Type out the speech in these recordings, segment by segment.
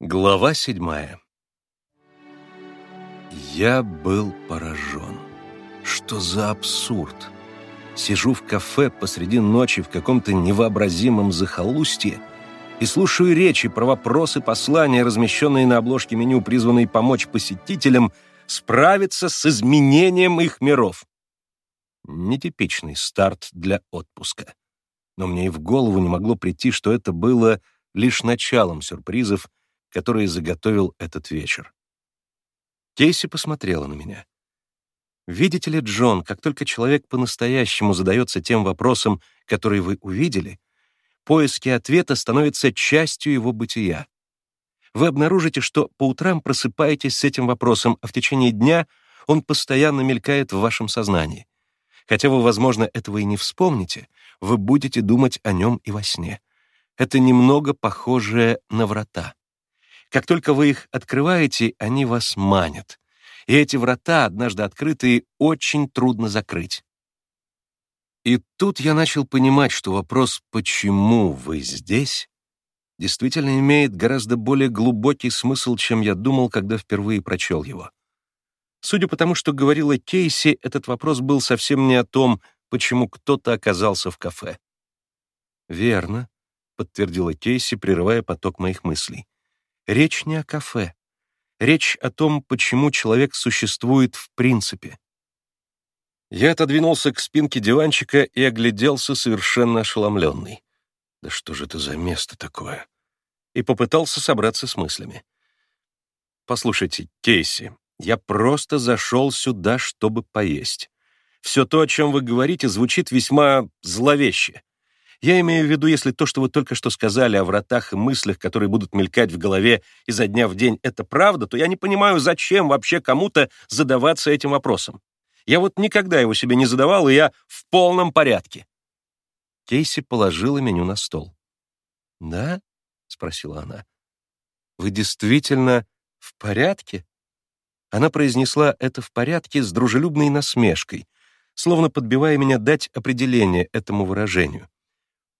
Глава седьмая Я был поражен. Что за абсурд? Сижу в кафе посреди ночи в каком-то невообразимом захолустье и слушаю речи про вопросы послания, размещенные на обложке меню, призванные помочь посетителям справиться с изменением их миров. Нетипичный старт для отпуска. Но мне и в голову не могло прийти, что это было лишь началом сюрпризов, которые заготовил этот вечер. Кейси посмотрела на меня. Видите ли, Джон, как только человек по-настоящему задается тем вопросом, который вы увидели, поиски ответа становятся частью его бытия. Вы обнаружите, что по утрам просыпаетесь с этим вопросом, а в течение дня он постоянно мелькает в вашем сознании. Хотя вы, возможно, этого и не вспомните, вы будете думать о нем и во сне. Это немного похоже на врата. Как только вы их открываете, они вас манят. И эти врата, однажды открытые, очень трудно закрыть. И тут я начал понимать, что вопрос «почему вы здесь?» действительно имеет гораздо более глубокий смысл, чем я думал, когда впервые прочел его. Судя по тому, что говорила Кейси, этот вопрос был совсем не о том, почему кто-то оказался в кафе. «Верно», — подтвердила Кейси, прерывая поток моих мыслей. Речь не о кафе. Речь о том, почему человек существует в принципе. Я отодвинулся к спинке диванчика и огляделся совершенно ошеломленный. Да что же это за место такое? И попытался собраться с мыслями. Послушайте, Кейси, я просто зашел сюда, чтобы поесть. Все то, о чем вы говорите, звучит весьма зловеще. Я имею в виду, если то, что вы только что сказали о вратах и мыслях, которые будут мелькать в голове изо дня в день, это правда, то я не понимаю, зачем вообще кому-то задаваться этим вопросом. Я вот никогда его себе не задавал, и я в полном порядке. Кейси положила меню на стол. «Да?» — спросила она. «Вы действительно в порядке?» Она произнесла это в порядке с дружелюбной насмешкой, словно подбивая меня дать определение этому выражению.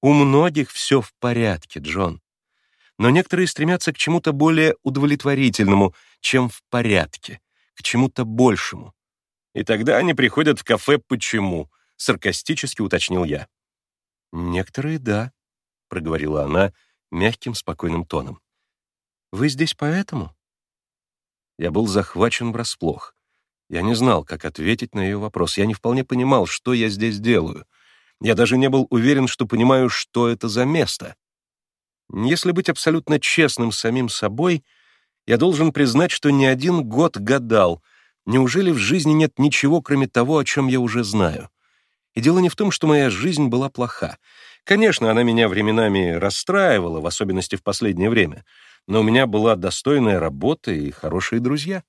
У многих все в порядке, Джон. Но некоторые стремятся к чему-то более удовлетворительному, чем в порядке, к чему-то большему. И тогда они приходят в кафе «Почему?» — саркастически уточнил я. «Некоторые — да», — проговорила она мягким, спокойным тоном. «Вы здесь поэтому?» Я был захвачен врасплох. Я не знал, как ответить на ее вопрос. Я не вполне понимал, что я здесь делаю. Я даже не был уверен, что понимаю, что это за место. Если быть абсолютно честным с самим собой, я должен признать, что не один год гадал, неужели в жизни нет ничего, кроме того, о чем я уже знаю. И дело не в том, что моя жизнь была плоха. Конечно, она меня временами расстраивала, в особенности в последнее время, но у меня была достойная работа и хорошие друзья.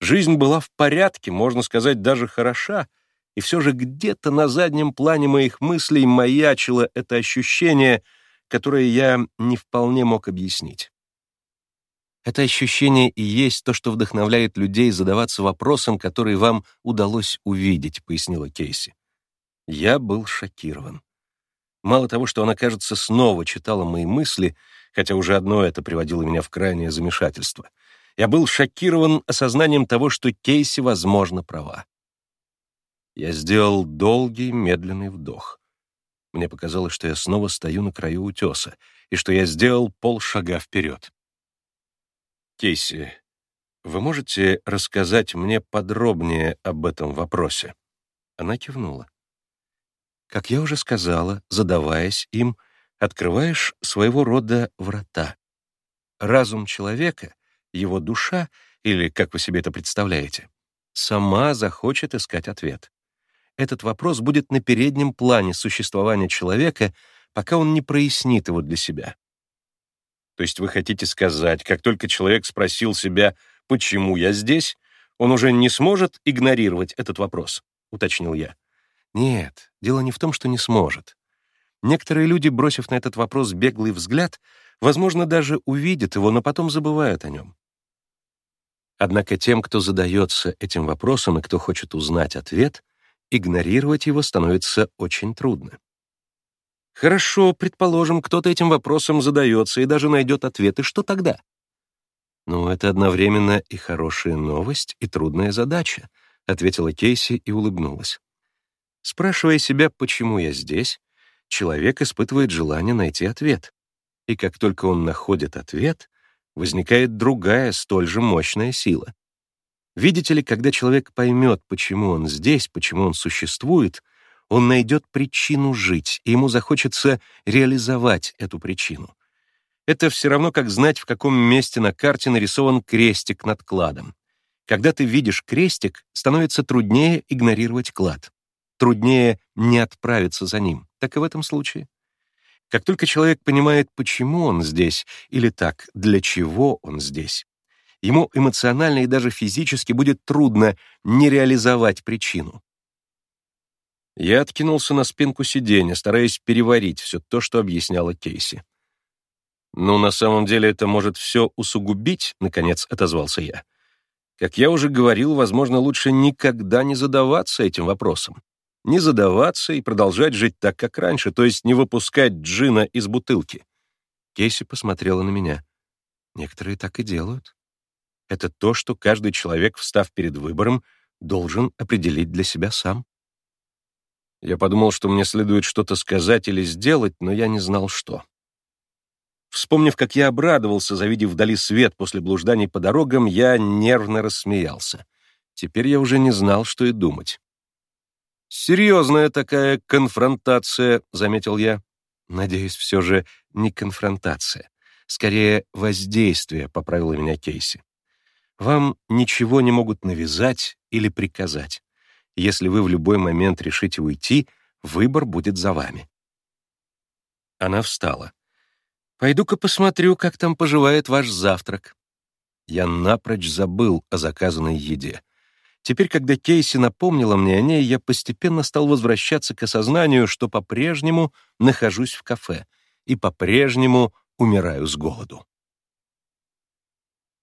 Жизнь была в порядке, можно сказать, даже хороша, и все же где-то на заднем плане моих мыслей маячило это ощущение, которое я не вполне мог объяснить. Это ощущение и есть то, что вдохновляет людей задаваться вопросом, который вам удалось увидеть, пояснила Кейси. Я был шокирован. Мало того, что она, кажется, снова читала мои мысли, хотя уже одно это приводило меня в крайнее замешательство. Я был шокирован осознанием того, что Кейси, возможно, права. Я сделал долгий, медленный вдох. Мне показалось, что я снова стою на краю утеса, и что я сделал полшага вперед. «Кейси, вы можете рассказать мне подробнее об этом вопросе?» Она кивнула. Как я уже сказала, задаваясь им, открываешь своего рода врата. Разум человека, его душа, или как вы себе это представляете, сама захочет искать ответ этот вопрос будет на переднем плане существования человека, пока он не прояснит его для себя. То есть вы хотите сказать, как только человек спросил себя, почему я здесь, он уже не сможет игнорировать этот вопрос, уточнил я. Нет, дело не в том, что не сможет. Некоторые люди, бросив на этот вопрос беглый взгляд, возможно, даже увидят его, но потом забывают о нем. Однако тем, кто задается этим вопросом и кто хочет узнать ответ, игнорировать его становится очень трудно. Хорошо, предположим, кто-то этим вопросом задается и даже найдет ответы, что тогда? «Ну, это одновременно и хорошая новость, и трудная задача», — ответила Кейси и улыбнулась. Спрашивая себя, почему я здесь, человек испытывает желание найти ответ. И как только он находит ответ, возникает другая, столь же мощная сила. Видите ли, когда человек поймет, почему он здесь, почему он существует, он найдет причину жить, и ему захочется реализовать эту причину. Это все равно, как знать, в каком месте на карте нарисован крестик над кладом. Когда ты видишь крестик, становится труднее игнорировать клад. Труднее не отправиться за ним. Так и в этом случае. Как только человек понимает, почему он здесь, или так, для чего он здесь, ему эмоционально и даже физически будет трудно не реализовать причину. Я откинулся на спинку сиденья, стараясь переварить все то, что объясняла Кейси. «Ну, на самом деле это может все усугубить», — наконец отозвался я. «Как я уже говорил, возможно, лучше никогда не задаваться этим вопросом. Не задаваться и продолжать жить так, как раньше, то есть не выпускать джина из бутылки». Кейси посмотрела на меня. «Некоторые так и делают. Это то, что каждый человек, встав перед выбором, должен определить для себя сам». Я подумал, что мне следует что-то сказать или сделать, но я не знал, что. Вспомнив, как я обрадовался, завидев вдали свет после блужданий по дорогам, я нервно рассмеялся. Теперь я уже не знал, что и думать. «Серьезная такая конфронтация», — заметил я. «Надеюсь, все же не конфронтация. Скорее, воздействие», — поправила меня Кейси. «Вам ничего не могут навязать или приказать. Если вы в любой момент решите уйти, выбор будет за вами». Она встала. Пойду-ка посмотрю, как там поживает ваш завтрак. Я напрочь забыл о заказанной еде. Теперь, когда Кейси напомнила мне о ней, я постепенно стал возвращаться к осознанию, что по-прежнему нахожусь в кафе и по-прежнему умираю с голоду.